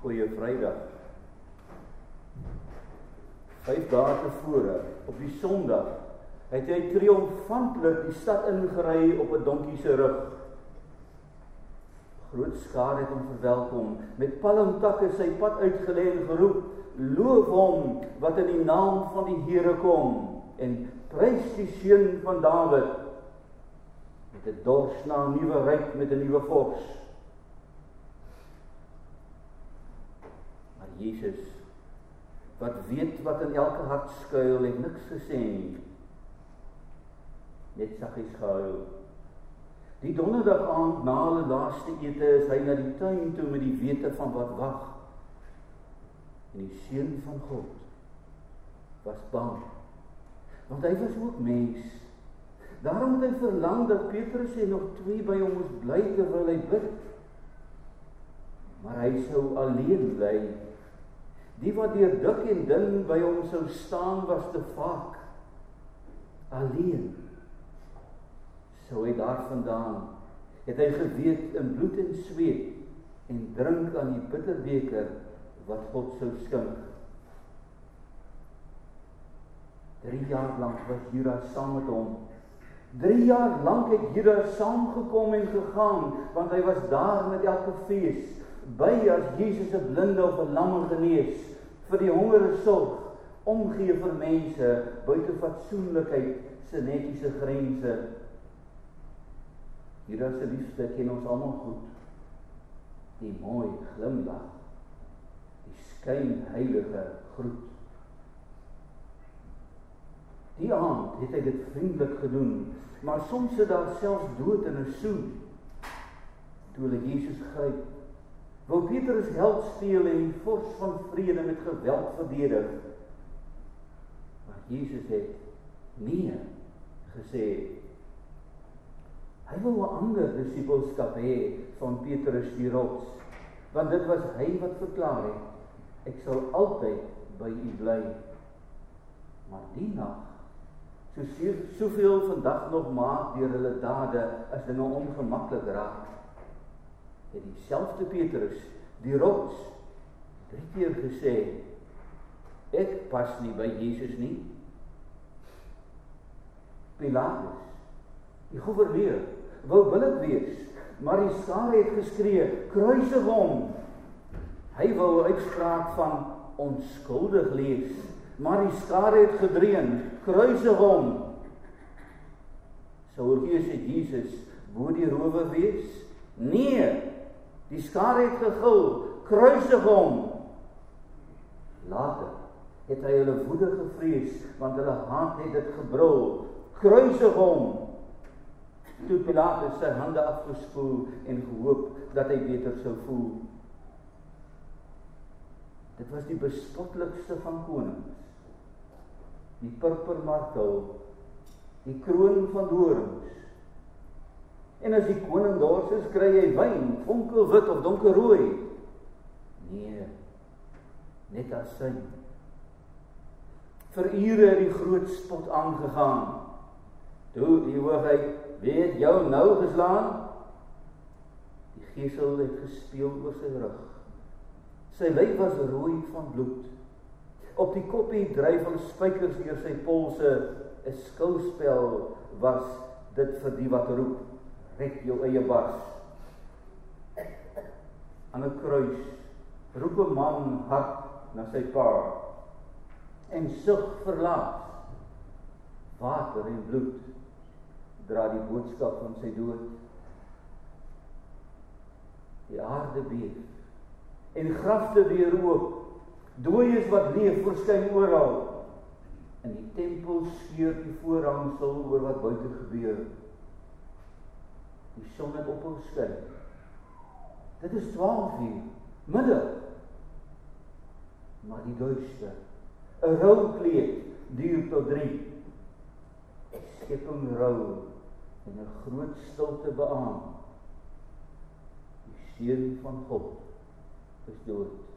Goeie Vrydag. 5 dae tevore op die Sondag het hy triomfantlik die stad ingery op 'n donkie se rug. Groot skare het hom verwelkom met palmtakke sy pad uitgelê en geroep: "Loof hom wat in die naam van die Here kom en prys die seun van Dawid." Met 'n dors na 'n nuwe ryk met 'n nuwe vors. Maar Jesus wat weet wat in elke hart skuil en niks gesê nie net saggies gehuil. Die donderdag aand na hulle laaste ete is hy na die tuin toe met die wete van wat wag. En die seun van God was bang. Want hy was ook mens. Daarom het hy verlang dat Petrus en nog twee by hom moes bly terwyl hy bid. Maar hy sou alleen bly. Die wat deur dik en dun by hom sou staan was te vaak. Alleen sou hy daarvandaan het hy geweet in bloed en sweet en drink aan die bitterbeker wat God sou skink. 3 jaar lank was Judas saam met hom. 3 jaar lank het Judas saamgekom en gegaan want hy was daar met elke fees by as Jesus 'n blinde of 'n lam genees vir die hongere sorg omgee vir mense buite fatsoenlikheid se netiese grense Judas se liefde ken ons almal goed. Die mooi glimlag. Die skynheilige groet. Die aand het hy dit vriendelik gedoen, maar soms sit daar selfs dood in 'n soen. Toe hulle Jesus gryp, wou Petrus held speel en vors van vrede met geweld verdedig. Maar Jesus het nee gesê Hy wou 'n ander disipelskap hê van Petrus die rots. Want dit was hy wat verklaar het: Ek sal altyd by u bly. Maar die nag, so soveel vandag nog maak deur hulle dade as dinge ongemaklik raak, het dieselfde Petrus, die rots, drie keer gesê: Ek pas nie by Jesus nie. Pilatus, die goewerneur wou billik wees, maar die skare het geskree, kruisig hom. Hy wou 'n uitspraak van onskuldig lees, maar die skare het gedreun, kruisig hom. Sou gees het Jesus wou die rowe wees? Nee. Die skare het gegil, kruisig hom. Later het hy hulle woede gevrees want hulle haat het dit gebrul, kruisig hom. Toe Pilatus sy hande afgespoel en gehoop dat hy beter sou voel. Dit was die bespotlikste van konings. Die purpermantel, die kroon van dorings. En as die koning dors is, kry hy wyn, fonkelwit of donkerrooi. Nee. Net as sy. Vir ure het die groot spot aangegaan. Toe die hoogheid Wie het jou nou geslaan? Die gesel het gespeel oor sy rug. Sy lyf was rooi van bloed. Op die koppie dryf al spykers deur sy polse. 'n Skouspel was dit vir die wat roep: "Red jou eie bars." Aan 'n kruis roep 'n man hard na sy pa en sug verlaat water en bloed dra die boodskap van sy dood. Die aarde beef en grafte weer oop. Dooies wat leef verskyn oral. In die tempel skeur die voorhangsel oor wat buite gebeur. Die son het ophou skyn. Dit is 12 uur, middag. Maar die duister, 'n rou kleed duur tot 3. Skepping rou en 'n groot stilte beamoen. Die seun van God is dood.